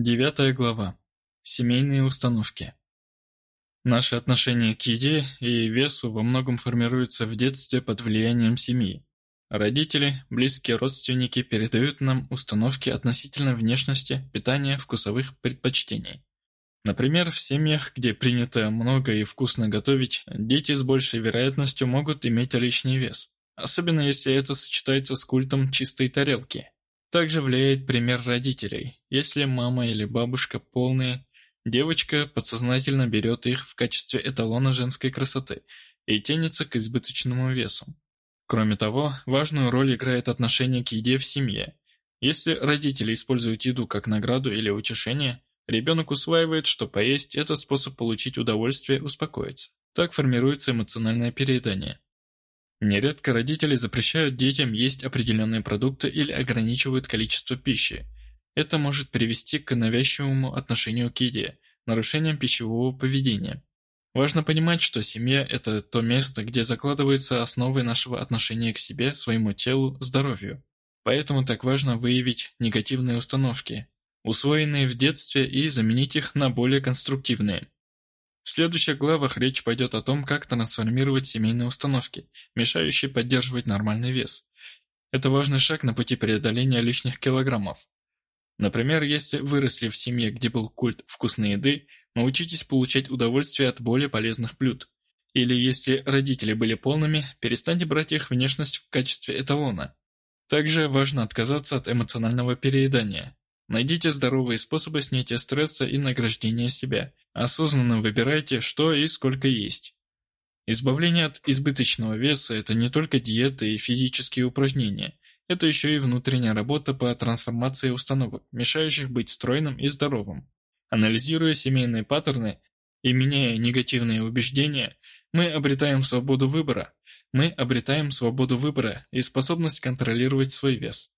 Девятая глава. Семейные установки. Наше отношение к еде и весу во многом формируется в детстве под влиянием семьи. Родители, близкие родственники передают нам установки относительно внешности, питания, вкусовых предпочтений. Например, в семьях, где принято много и вкусно готовить, дети с большей вероятностью могут иметь лишний вес, особенно если это сочетается с культом чистой тарелки. Также влияет пример родителей. Если мама или бабушка полные, девочка подсознательно берет их в качестве эталона женской красоты и тянется к избыточному весу. Кроме того, важную роль играет отношение к еде в семье. Если родители используют еду как награду или утешение, ребенок усваивает, что поесть – это способ получить удовольствие успокоиться. Так формируется эмоциональное переедание. Нередко родители запрещают детям есть определенные продукты или ограничивают количество пищи. Это может привести к навязчивому отношению к еде, нарушениям пищевого поведения. Важно понимать, что семья – это то место, где закладываются основы нашего отношения к себе, своему телу, здоровью. Поэтому так важно выявить негативные установки, усвоенные в детстве, и заменить их на более конструктивные. В следующих главах речь пойдет о том, как трансформировать семейные установки, мешающие поддерживать нормальный вес. Это важный шаг на пути преодоления лишних килограммов. Например, если выросли в семье, где был культ вкусной еды, научитесь получать удовольствие от более полезных блюд. Или если родители были полными, перестаньте брать их внешность в качестве эталона. Также важно отказаться от эмоционального переедания. Найдите здоровые способы снятия стресса и награждения себя. Осознанно выбирайте, что и сколько есть. Избавление от избыточного веса – это не только диета и физические упражнения. Это еще и внутренняя работа по трансформации установок, мешающих быть стройным и здоровым. Анализируя семейные паттерны и меняя негативные убеждения, мы обретаем свободу выбора. Мы обретаем свободу выбора и способность контролировать свой вес.